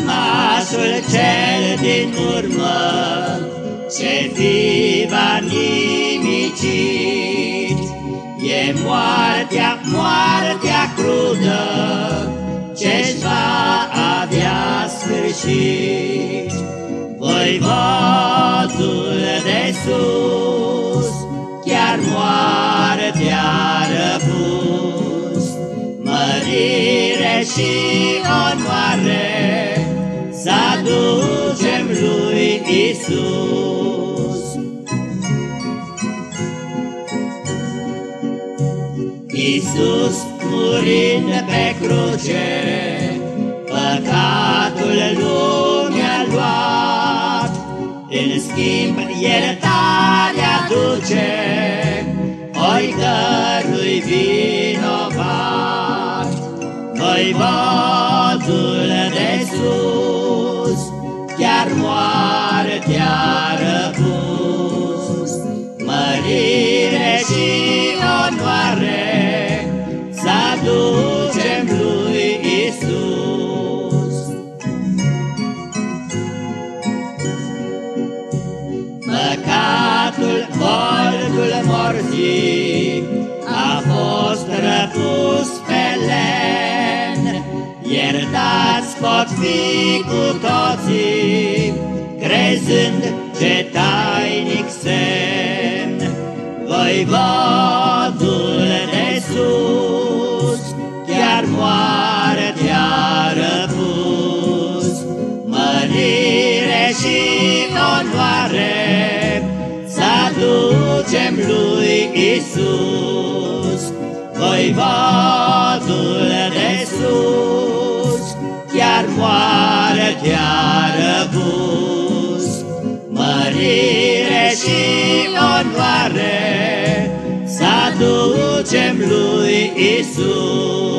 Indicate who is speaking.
Speaker 1: vrăjmașul cel din urmă, ce fi va nimicit. E moartea, moartea crudă, ce-și va avea sfârșit. Voivodul de sus, chiar moartea răpus, mărire și onoare, lui Isus. Isus murind pe cruce, păcatul lumii a luat, în schimb iertarea duce, oi cărui vinovat. Voivodul de sus, chiar moartea mărire și onoare să aducem lui Isus. Păcatul, bolul morții a fost răpus pe len, iertați pot fi cu toții, crezând ce tainic semn. Voivodul de sus, chiar moartea răpus, mărire și onoare să aducem lui Isus. Voivodul aducem lui Isus.